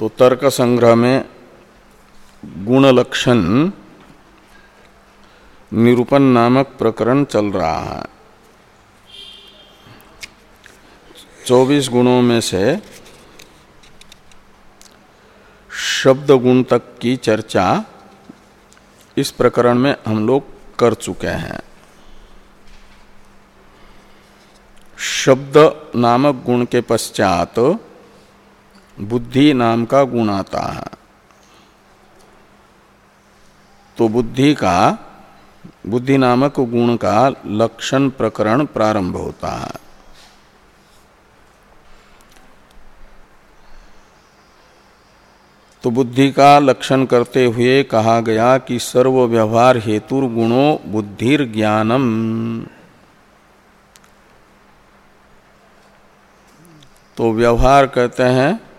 तो तर्क संग्रह में गुण लक्षण निरूपण नामक प्रकरण चल रहा है। चौबीस गुणों में से शब्द गुण तक की चर्चा इस प्रकरण में हम लोग कर चुके हैं। शब्द नामक गुण के पश्चात बुद्धि नाम का गुण आता है। तो बुद्धि का, बुद्धि नामक गुण का लक्षण प्रकरण प्रारंभ होता है। तो बुद्धि का लक्षण करते हुए कहा गया कि सर्व व्यवहार हेतु गुणों बुद्धिर ज्ञानम। तो व्यवहार कहते हैं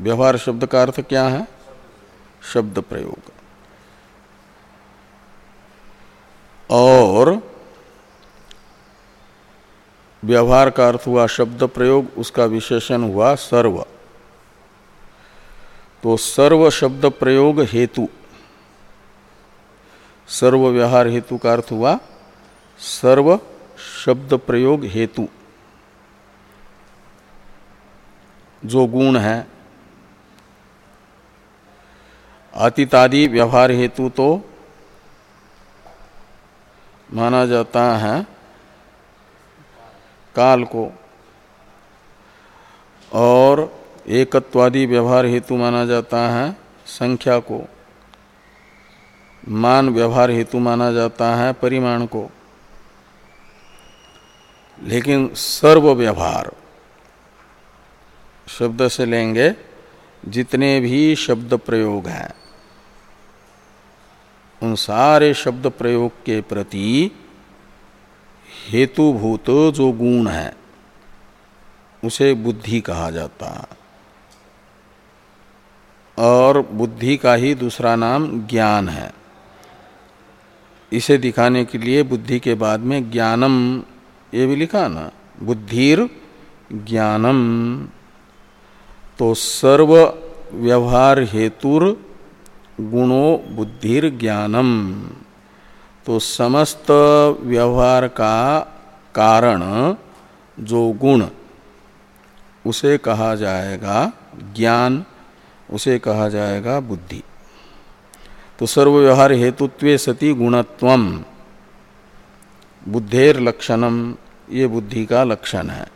व्यवहार शब्द का अर्थ क्या है? शब्द प्रयोग। और व्यवहार का अर्थ हुआ शब्द प्रयोग, उसका विशेषण हुआ सर्व। तो सर्व शब्द प्रयोग हेतु, सर्व व्यवहार हेतु का अर्थ हुआ सर्व शब्द प्रयोग हेतु। जो गुण है अतीतादि व्यवहार हेतु तो माना जाता है काल को। और एकत्वादि व्यवहार हेतु माना जाता है संख्या को। मान व्यवहार हेतु माना जाता है परिमाण को। लेकिन सर्व व्यवहार शब्द से लेंगे जितने भी शब्द प्रयोग हैं, उन सारे शब्द प्रयोग के प्रति हेतुभूत जो गुण है, उसे बुद्धि कहा जाता है। और बुद्धि का ही दूसरा नाम ज्ञान है। इसे दिखाने के लिए बुद्धि के बाद में ज्ञानम, ये भी लिखा ना बुद्धिर ज्ञानम तो सर्व व्यवहार हेतुर गुणो बुद्धिर ज्ञानम। तो समस्त व्यवहार का कारण जो गुण, उसे कहा जाएगा ज्ञान, उसे कहा जाएगा बुद्धि। तो सर्व व्यवहार हेतुत्व सती गुणत्व बुद्धेर लक्षणम, ये बुद्धि का लक्षण है।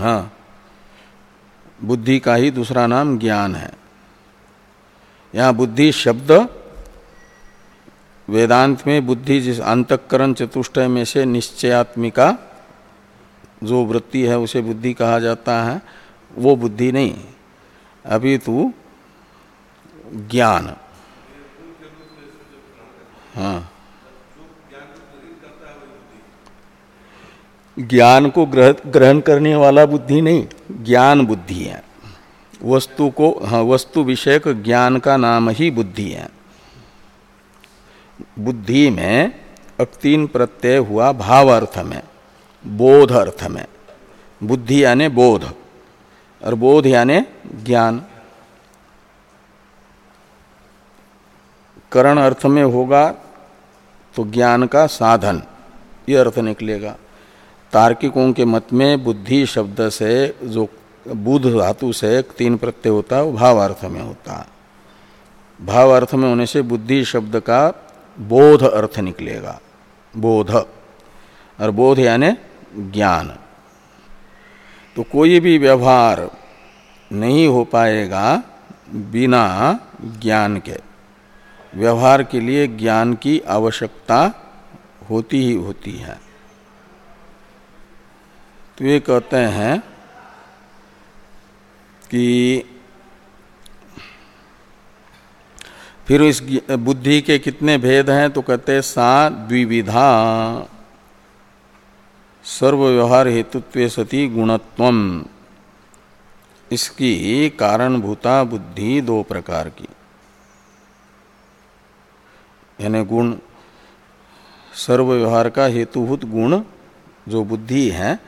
हाँ। बुद्धि का ही दूसरा नाम ज्ञान है। यहाँ बुद्धि शब्द, वेदांत में बुद्धि जिस अंतकरण चतुष्टय में से निश्चयात्मिका जो वृत्ति है, उसे बुद्धि कहा जाता है, वो बुद्धि नहीं। अभी तू ज्ञान। हाँ। ज्ञान को ग्रह ग्रहण करने वाला बुद्धि नहीं, ज्ञान बुद्धि है। वस्तु को हाँ वस्तु विषयक ज्ञान का नाम ही बुद्धि है। बुद्धि में अक्तीन प्रत्यय हुआ भाव अर्थ में, बोध अर्थ में। बुद्धि यानी बोध, और बोध यानी ज्ञान। करण अर्थ में होगा तो ज्ञान का साधन, ये अर्थ निकलेगा। तार्किकों के मत में बुद्धि शब्द से, जो बुध धातु से तीन प्रत्यय होता है वो भाव अर्थ में होता। है भाव अर्थ में होने से बुद्धि शब्द का बोध अर्थ निकलेगा। बोध। और बोध यानी ज्ञान। तो कोई भी व्यवहार नहीं हो पाएगा बिना ज्ञान के। व्यवहार के लिए ज्ञान की आवश्यकता होती ही होती है। तो ये कहते हैं कि फिर इस बुद्धि के कितने भेद हैं तो कहते हैं सा द्विविधा सर्व व्यवहार हेतुत्व सती गुणत्व इसकी कारणभूता बुद्धि दो प्रकार की। यानी गुण सर्व व्यवहार का हेतुभूत गुण जो बुद्धि है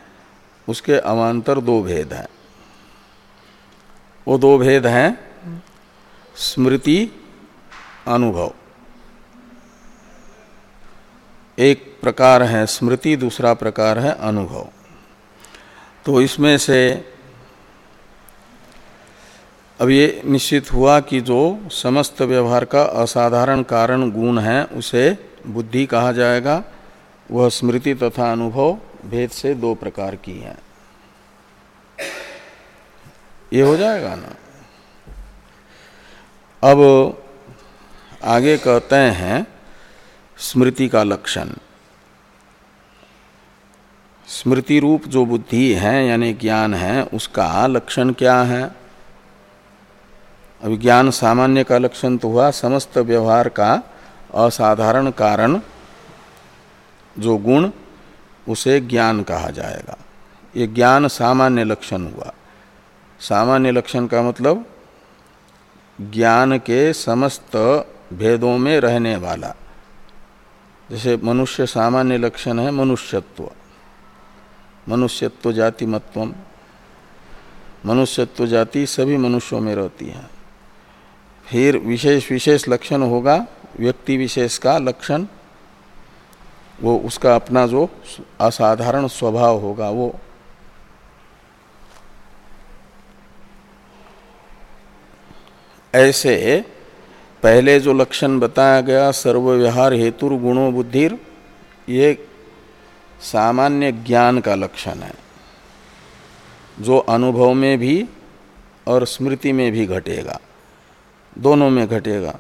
उसके अवान्तर दो भेद हैं। वो दो भेद हैं, स्मृति, अनुभव। एक प्रकार है स्मृति, दूसरा प्रकार है अनुभव। तो इसमें से अब ये निश्चित हुआ कि जो समस्त व्यवहार का असाधारण कारण गुण है, उसे बुद्धि कहा जाएगा। वह स्मृति तथा अनुभव भेद से दो प्रकार की है। ये हो जाएगा ना? अब आगे कहते हैं, स्मृति का लक्षण। स्मृति रूप जो बुद्धि है, यानी ज्ञान है, उसका लक्षण क्या है? अभी ज्ञान सामान्य का लक्षण तो हुआ, समस्त व्यवहार का असाधारण कारण, जो गुण उसे ज्ञान कहा जाएगा। ये ज्ञान सामान्य लक्षण हुआ। सामान्य लक्षण का मतलब ज्ञान के समस्त भेदों में रहने वाला। जैसे मनुष्य सामान्य लक्षण है, मनुष्यत्व। मनुष्यत्व जाति मत्व मनुष्यत्व जाति सभी मनुष्यों में रहती है। फिर विशेष विशेष लक्षण होगा, व्यक्ति विशेष का लक्षण वो उसका अपना जो असाधारण स्वभाव होगा वो। ऐसे पहले जो लक्षण बताया गया सर्वव्यवहार हेतु गुणों बुद्धिर, ये सामान्य ज्ञान का लक्षण है, जो अनुभव में भी और स्मृति में भी घटेगा, दोनों में घटेगा,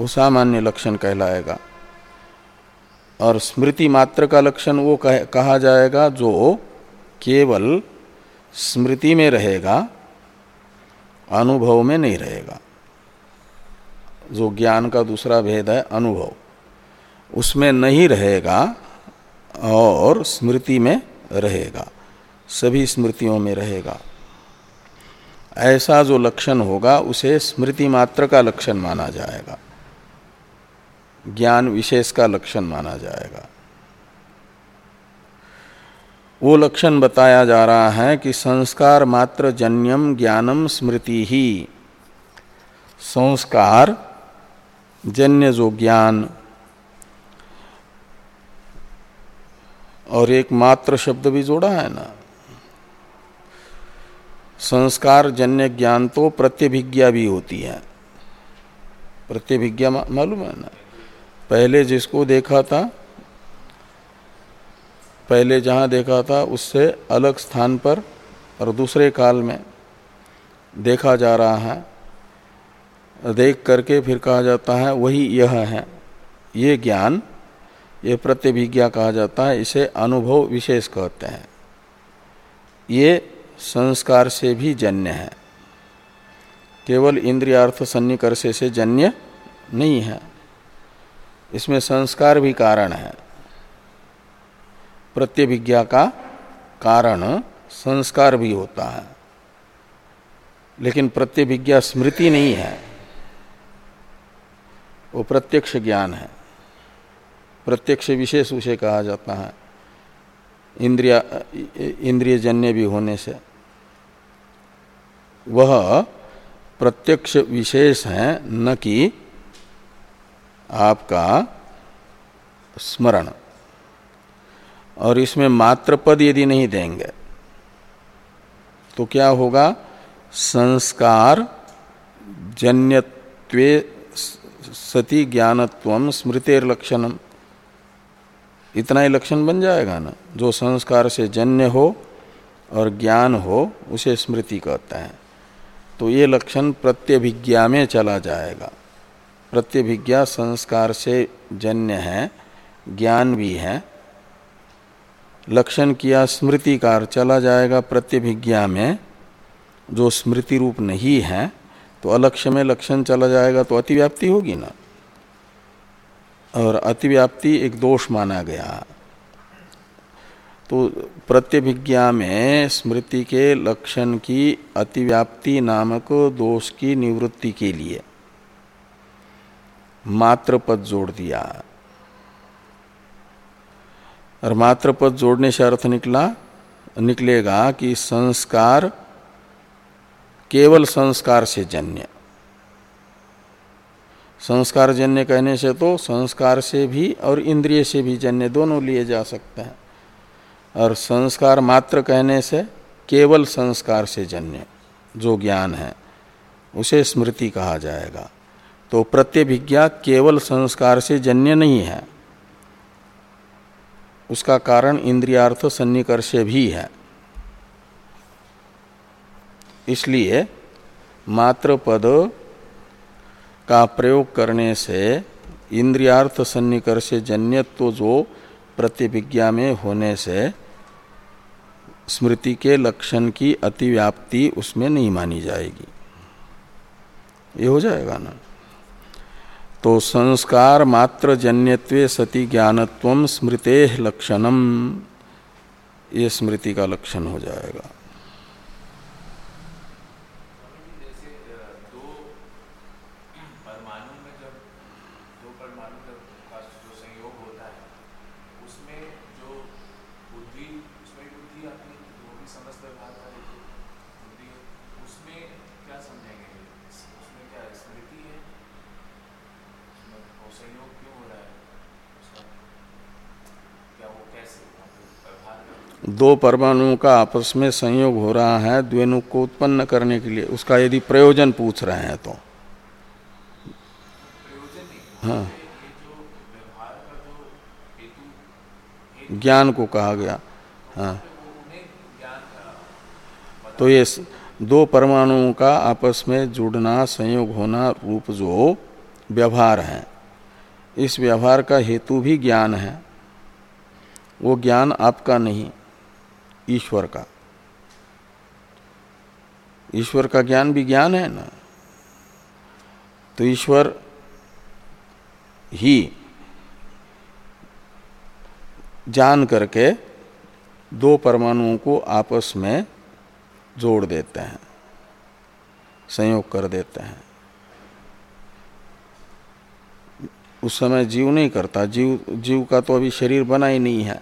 वो सामान्य लक्षण कहलाएगा। और स्मृति मात्र का लक्षण वो कह, कहा जाएगा जो केवल स्मृति में रहेगा अनुभव में नहीं रहेगा। जो ज्ञान का दूसरा भेद है अनुभव। उसमें नहीं रहेगा और स्मृति में रहेगा। सभी स्मृतियों में रहेगा। ऐसा जो लक्षण होगा उसे स्मृति मात्र का लक्षण माना जाएगा। ज्ञान विशेष का लक्षण माना जाएगा। वो लक्षण बताया जा रहा है कि संस्कार मात्र जन्यम, ज्ञानम स्मृति ही। संस्कार, जन्य जो ज्ञान और एक मात्र शब्द भी जोड़ा है ना। संस्कार, जन्य ज्ञान तो प्रत्यभिज्ञा भी होती है। प्रत्यभिज्ञा मालूम है ना? पहले जिसको देखा था, पहले जहाँ देखा था, उससे अलग स्थान पर और दूसरे काल में देखा जा रहा है। देख करके फिर कहा जाता है, वही यह है। ये ज्ञान, ये प्रत्यभिज्ञा कहा जाता है, इसे अनुभव विशेष कहते हैं। ये संस्कार से भी जन्य है। केवल इंद्रियार्थ सन्निकर्ष से जन्य नहीं है। इसमें संस्कार भी कारण है। प्रत्यभिज्ञा का कारण संस्कार भी होता है। लेकिन प्रत्यभिज्ञा स्मृति नहीं है। वो प्रत्यक्ष ज्ञान है। प्रत्यक्ष विशेष उसे कहा जाता है। इंद्रिया इंद्रिय जन्य भी होने से। वह प्रत्यक्ष विशेष है न कि आपका स्मरण। और इसमें मात्र पद यदि नहीं देंगे तो क्या होगा? संस्कार जन्यत्वे सती ज्ञानत्व स्मृतिर लक्षणम। इतना ही लक्षण बन जाएगा ना? जो संस्कार से जन्य हो और ज्ञान हो, उसे स्मृति कहते हैं। तो ये लक्षण प्रत्यभिज्ञा में चला जाएगा। प्रत्यभिज्ञा संस्कार से जन्य है, ज्ञान भी है। लक्षण किया, स्मृतिकार चला जाएगा प्रत्यभिज्ञा में। जो स्मृति रूप नहीं है तो अलक्ष्य में लक्षण चला जाएगा तो अतिव्याप्ति होगी ना। और अतिव्याप्ति एक दोष माना गया। तो प्रत्यभिज्ञा में स्मृति के लक्षण की अतिव्याप्ति नामक दोष की निवृत्ति के लिए। मात्र पद जोड़ दिया। और मात्र पद जोड़ने से अर्थ निकला, निकलेगा कि संस्कार केवल संस्कार से जन्य। संस्कार जन्य कहने से तो संस्कार से भी और इंद्रिय से भी जन्य दोनों लिए जा सकते हैं। और संस्कार मात्र कहने से केवल संस्कार से जन्य, जो ज्ञान है, उसे स्मृति कहा जाएगा। तो प्रत्यभिज्ञा केवल संस्कार से जन्य नहीं है। उसका कारण इंद्रियार्थ सन्निकर्ष भी है। इसलिए मात्र पद का प्रयोग करने से इंद्रियार्थ सन्निकर्ष जन्यत्व जो प्रतिभिज्ञा में होने से स्मृति के लक्षण की अतिव्याप्ति उसमें नहीं मानी जाएगी। ये हो जाएगा ना? तो संस्कार मात्र जन्यत्वे सति ज्ञानत्व स्मृते लक्षणम। ये स्मृति का लक्षण हो जाएगा। दो परमाणुओं का आपस में संयोग हो रहा है द्वेनु को उत्पन्न करने के लिए। उसका यदि प्रयोजन पूछ रहे हैं तो। हाँ। ज्ञान को कहा गया। हाँ। तो ये दो परमाणुओं का आपस में जुड़ना, संयोग होना रूप जो व्यवहार है। इस व्यवहार का हेतु भी ज्ञान है। वो ज्ञान आपका नहीं। ईश्वर का। ईश्वर का ज्ञान भी ज्ञान है ना? तो ईश्वर ही जान करके दो परमाणुओं को आपस में जोड़ देते हैं, संयोग कर देते हैं। उस समय जीव नहीं करता, जीव जीव का तो अभी शरीर बना ही नहीं है।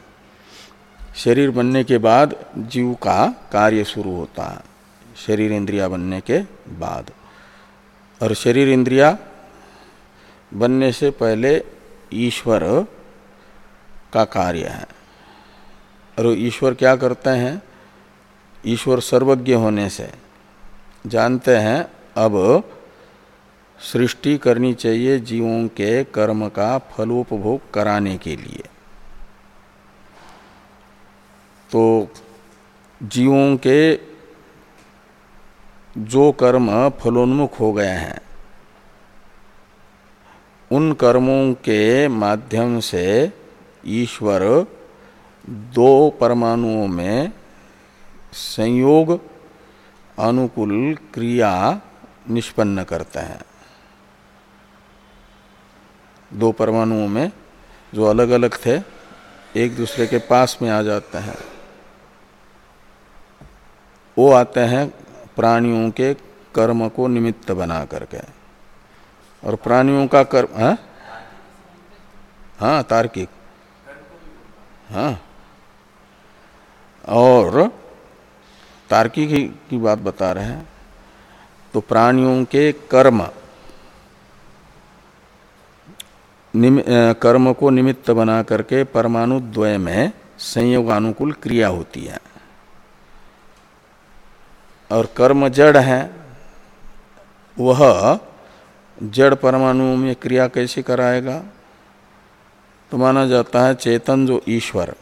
शरीर बनने के बाद जीव का कार्य शुरू होता है, शरीर इंद्रिया बनने के बाद। और शरीर इंद्रिया बनने से पहले ईश्वर का कार्य है। और ईश्वर क्या करते हैं? ईश्वर सर्वज्ञ होने से। जानते हैं, अब सृष्टि करनी चाहिए जीवों के कर्म का फलोपभोग कराने के लिए। तो जीवों के जो कर्म फलोन्मुख हो गए हैं, उन कर्मों के माध्यम से ईश्वर दो परमाणुओं में संयोग, अनुकूल क्रिया निष्पन्न करते हैं। दो परमाणुओं में जो अलग अलग थे, एक दूसरे के पास में आ जाते हैं। वो आते हैं प्राणियों के कर्म को निमित्त बना करके। और प्राणियों का कर्म है? हाँ? हाँ तार्किक। हाँ। और तार्किक की बात बता रहे हैं तो प्राणियों के कर्म निम, कर्म को निमित्त बना करके परमाणु द्वय में संयोग अनुकूल क्रिया होती है। और कर्म जड़ है, वह जड़ परमाणुओं में क्रिया कैसे कराएगा? तो माना जाता है चेतन जो ईश्वर।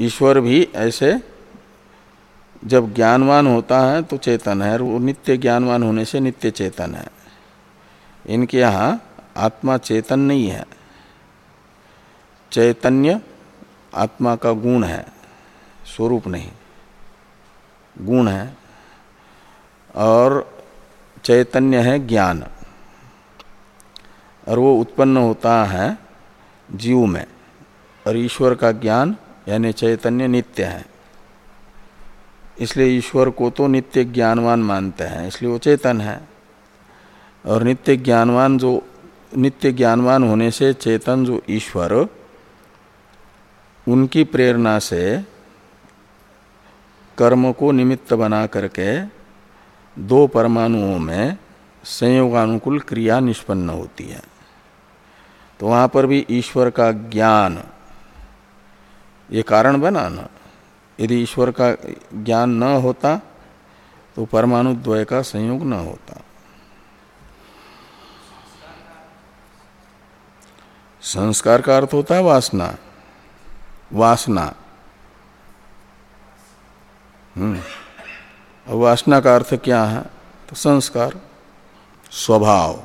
ईश्वर भी ऐसे जब ज्ञानवान होता है तो चेतन है, वो नित्य ज्ञानवान होने से नित्य चेतन है। इनके यहाँ आत्मा चेतन नहीं है। चैतन्य आत्मा का गुण है, स्वरूप नहीं। गुण है और चैतन्य है ज्ञान। और वो उत्पन्न होता है जीव में। और ईश्वर का ज्ञान यानी चैतन्य नित्य है। इसलिए ईश्वर को तो नित्य ज्ञानवान मानते हैं, इसलिए वो चेतन है। और नित्य ज्ञानवान जो, नित्य ज्ञानवान होने से चेतन जो ईश्वर, उनकी प्रेरणा से कर्म को निमित्त बना करके दो परमाणुओं में संयोगानुकूल क्रिया निष्पन्न होती है। तो वहाँ पर भी ईश्वर का ज्ञान, ये कारण बना ना। यदि ईश्वर का ज्ञान न होता तो परमाणु द्वय का संयोग न होता। संस्कार का अर्थ होता है वासना। वासना। हम्म। वासना का अर्थ क्या है? तो संस्कार, स्वभाव।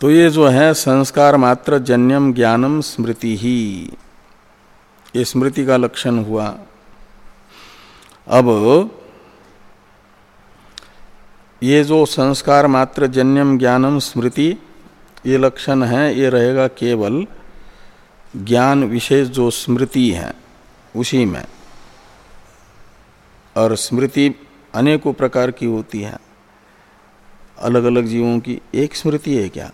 तो ये जो है, संस्कार मात्र जन्यम ज्ञानम स्मृति ही। ये स्मृति का लक्षण हुआ। अब ये जो संस्कार मात्र जन्यम ज्ञानम स्मृति, ये लक्षण है, ये रहेगा केवल ज्ञान विशेष जो स्मृति है, उसी में। और स्मृति अनेकों प्रकार की होती है। अलग अलग जीवों की एक स्मृति है क्या?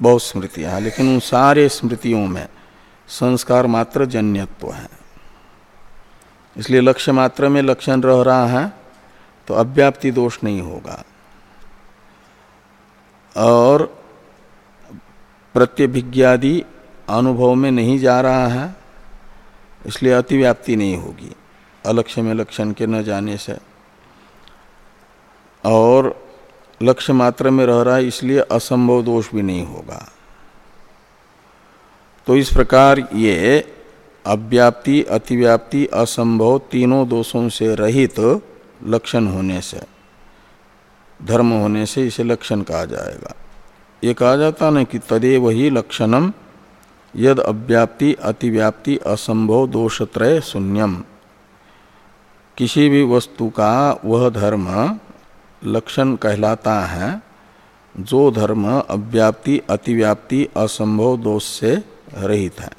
बहुत स्मृतियाँ लेकिन उन सारे स्मृतियों में संस्कार मात्र जन्यत्व है। इसलिए लक्ष्य मात्र में लक्षण रह रहा है तो अव्याप्ति दोष नहीं होगा। और प्रत्यभिज्ञादि अनुभव में नहीं जा रहा है, इसलिए अतिव्याप्ति नहीं होगी। अलक्ष्य में लक्षण के न जाने से। और लक्ष्य मात्र में रह रहा है, इसलिए असंभव दोष भी नहीं होगा। तो इस प्रकार ये अव्याप्ति, अतिव्याप्ति, असंभव तीनों दोषों से रहित तो लक्षण होने से, धर्म होने से इसे लक्षण कहा जाएगा। ये कहा जाता ना कि तदेव ही लक्षणम, यद अव्याप्ति, अतिव्याप्ति, असंभव दोषत्रय शून्यम। किसी भी वस्तु का वह धर्म लक्षण कहलाता है, जो धर्म अव्याप्ति, अतिव्याप्ति, असंभव दोष से रहित है।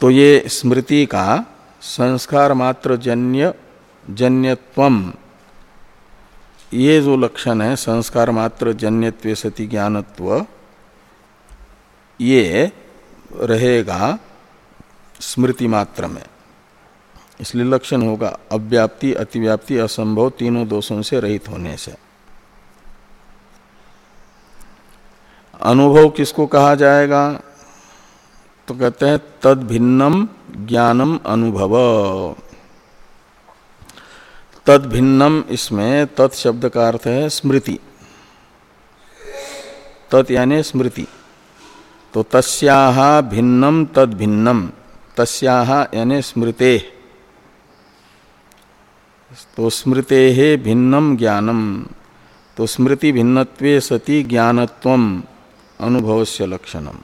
तो ये स्मृति का संस्कार मात्र जन्य जन्यत्वम, ये जो लक्षण है, संस्कार मात्र जन्यत्व सति ज्ञानत्व, ये रहेगा स्मृति मात्र में। इसलिए लक्षण होगा, अव्याप्ति, अतिव्याप्ति, असंभव तीनों दोषों से रहित होने से। अनुभव किसको कहा जाएगा? तो कहते हैं तद भिन्नम ज्ञानम अनुभव। तद भिन्नम इसमें तत् शब्द का अर्थ है स्मृति। तत् यानी स्मृति। तो तस्याह भिन्नम तद भिन्नम तस्याह यानी स्मृते। तो स्मृते भिन्नम ज्ञानम। तो स्मृति भिन्नत्वे सति ज्ञानत्व अनुभव से लक्षणम।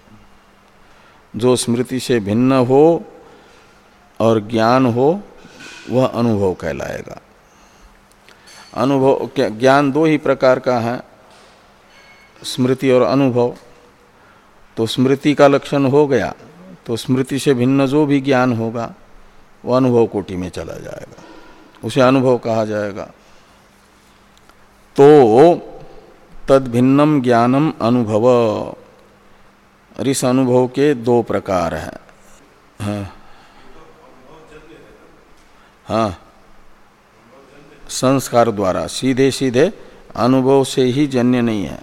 जो स्मृति से भिन्न हो और ज्ञान हो, वह अनुभव कहलाएगा। अनुभव ज्ञान दो ही प्रकार का है, स्मृति और अनुभव। तो स्मृति का लक्षण हो गया तो स्मृति से भिन्न जो भी ज्ञान होगा, वह अनुभव कोटि में चला जाएगा। उसे अनुभव कहा जाएगा। तो तद भिन्नम ज्ञानम अनुभव। इस अनुभव के दो प्रकार हैं। हाँ। हाँ। संस्कार द्वारा। सीधे सीधे अनुभव से ही जन्य नहीं है।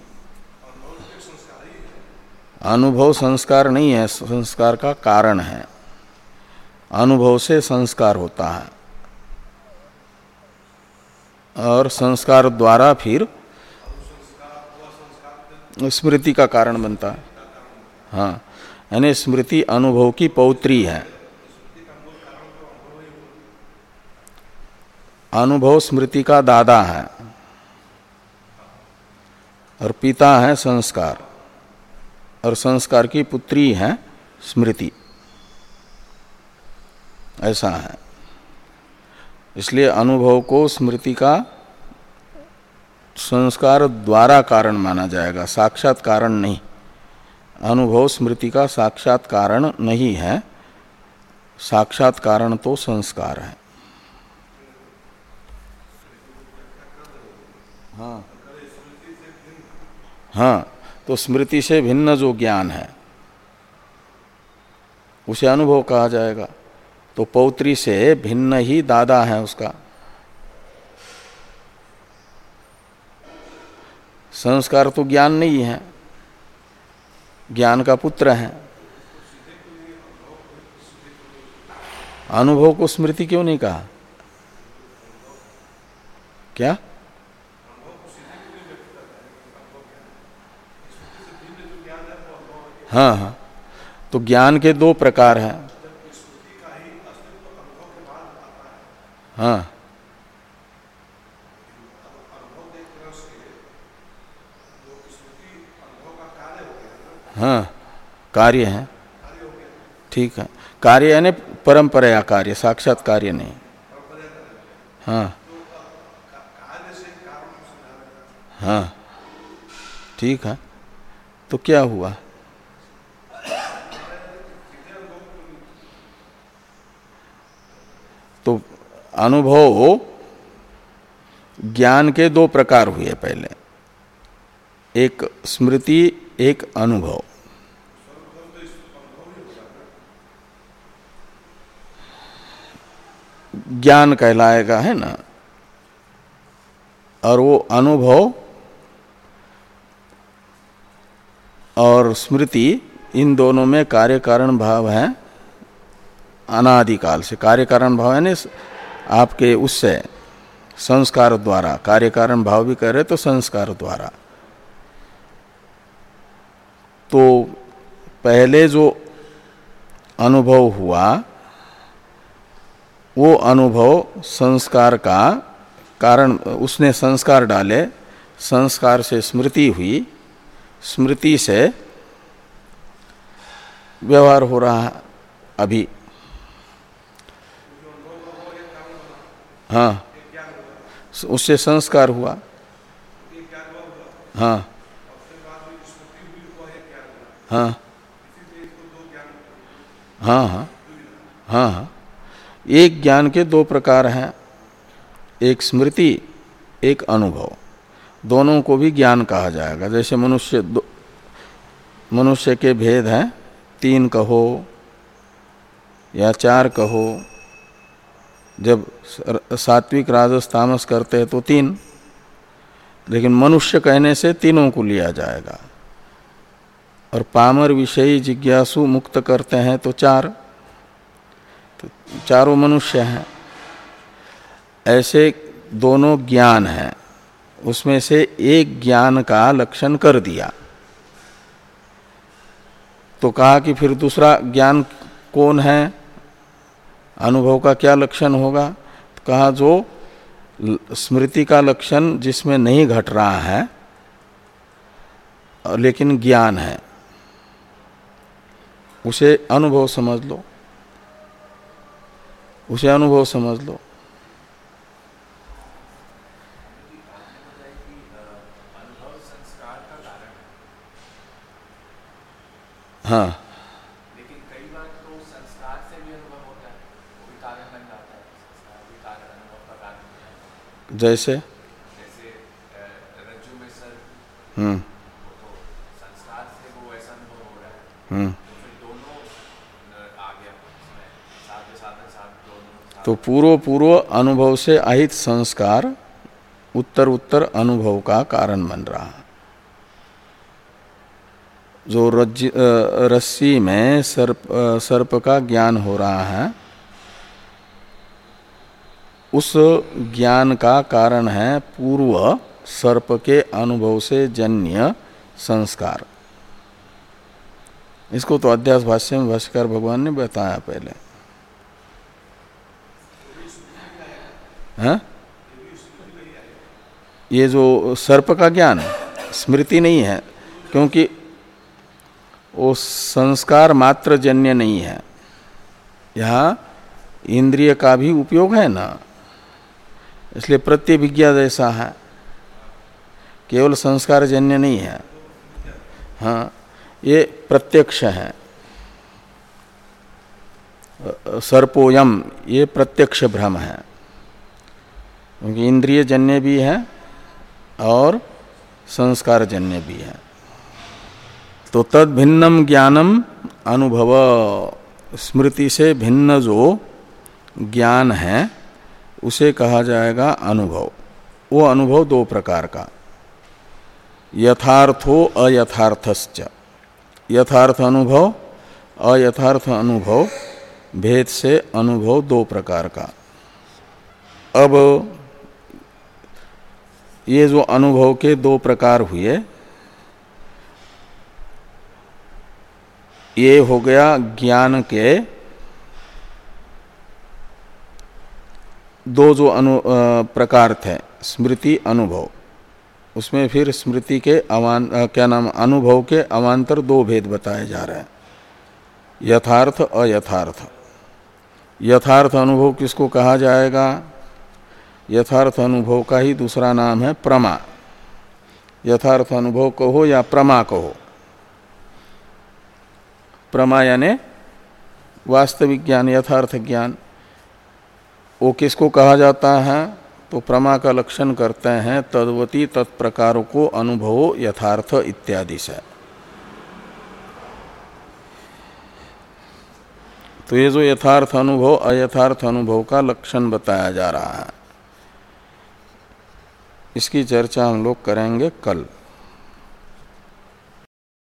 अनुभव संस्कार नहीं है। संस्कार का कारण है। अनुभव से संस्कार होता है। और संस्कार द्वारा फिर स्मृति का कारण बनता है। हाँ यानी स्मृति अनुभव की पौत्री है। अनुभव स्मृति का दादा है और पिता है संस्कार और संस्कार की पुत्री है स्मृति। ऐसा है। इसलिए अनुभव को स्मृति का संस्कार द्वारा कारण माना जाएगा, साक्षात कारण नहीं। अनुभव स्मृति का साक्षात कारण नहीं है, साक्षात कारण तो संस्कार है। हाँ। हाँ तो स्मृति से भिन्न जो ज्ञान है, उसे अनुभव कहा जाएगा। तो पौत्री से भिन्न ही दादा है उसका। संस्कार तो ज्ञान नहीं है, ज्ञान का पुत्र है। अनुभव को स्मृति क्यों नहीं कहा? क्या? हाँ हाँ। तो ज्ञान के दो प्रकार हैं। हाँ। हाँ कार्य है। ठीक है। कार्य यानी परंपरा या कार्य, साक्षात कार्य नहीं। हाँ। हाँ। ठीक है। तो क्या हुआ? तो अनुभव ज्ञान के दो प्रकार हुए पहले। एक स्मृति, एक अनुभव। ज्ञान कहलाएगा, है ना? और वो अनुभव और स्मृति, इन दोनों में कार्य कारण भाव है, अनादिकाल से। कार्य कारण भाव है आपके उससे संस्कार द्वारा कार्य कारण भाव भी कह रहे तो संस्कार द्वारा। तो पहले जो अनुभव हुआ, वो अनुभव संस्कार का कारण, उसने संस्कार डाले, संस्कार से स्मृति हुई, स्मृति से व्यवहार हो रहा अभी। हाँ। उससे संस्कार हुआ। हाँ। हाँ। हाँ हाँ। हाँ हाँ। एक ज्ञान के दो प्रकार हैं। एक स्मृति, एक अनुभव। दोनों को भी ज्ञान कहा जाएगा। जैसे मनुष्य दो, मनुष्य के भेद हैं। तीन कहो या चार कहो। जब सात्विक राजस तामस करते हैं तो तीन। लेकिन मनुष्य कहने से तीनों को लिया जाएगा। और पामर विषयी जिज्ञासु मुक्त करते हैं तो चार। तो चारों मनुष्य हैं। ऐसे दोनों ज्ञान हैं। उसमें से एक ज्ञान का लक्षण कर दिया। तो कहा कि फिर दूसरा ज्ञान कौन है? अनुभव का क्या लक्षण होगा? कहा, जो स्मृति का लक्षण जिसमें नहीं घट रहा है, लेकिन ज्ञान है, उसे अनुभव समझ लो। उसे अनुभव समझ लो। हाँ लेकिन कई बार तो संस्कार से भी अनुभव होता है वो भी कारण बन जाता है संस्कार भी कारण अनुभव का कारण जैसे? रज्जु हम्म। हम्म। तो पूर्व पूर्व अनुभव से अहित संस्कार, उत्तर उत्तर अनुभव का कारण बन रहा। जो रज रस्सी में सर्प सर्प का ज्ञान हो रहा है उस ज्ञान का कारण है पूर्व सर्प के अनुभव से जन्य संस्कार। इसको तो अध्यास भाष्य में भाष्कर भगवान ने बताया पहले। है? ये जो सर्प का ज्ञान, स्मृति नहीं है, क्योंकि वो संस्कार मात्र जन्य नहीं है। यहाँ इंद्रिय का भी उपयोग है ना? इसलिए प्रत्यभिज्ञा जैसा है। केवल संस्कार जन्य नहीं है। हाँ ये प्रत्यक्ष है। सर्पोयम, ये प्रत्यक्ष भ्रम है। क्योंकि इंद्रिय जन्य भी है और संस्कारजन्य भी है। तो तद भिन्नम ज्ञानम अनुभव। स्मृति से भिन्न जो ज्ञान है उसे कहा जाएगा अनुभव। वो अनुभव दो प्रकार का। यथार्थो अयथार्थश्च। यथार्थ अनुभव, अयथार्थ अनुभव, भेद से अनुभव दो प्रकार का। अब ये जो अनुभव के दो प्रकार हुए, ये हो गया ज्ञान के दो जो अनु प्रकार थे, स्मृति, अनुभव। उसमें फिर स्मृति के अवान क्या नाम, अनुभव के अवान्तर दो भेद बताए जा रहे हैं। यथार्थ, अयथार्थ। यथार्थ अनुभव किसको कहा जाएगा? यथार्थ अनुभव का ही दूसरा नाम है प्रमा। यथार्थ अनुभव कहो या प्रमा कहो? प्रमा यानी वास्तविक ज्ञान, यथार्थ ज्ञान। वो किसको कहा जाता है? तो प्रमा का लक्षण करते हैं, तदवती तत्प्रकारों को अनुभवो यथार्थ इत्यादि से। तो ये जो यथार्थ अनुभव, अयथार्थ अनुभव का लक्षण बताया जा रहा है। इसकी चर्चा हम लोग करेंगे कल।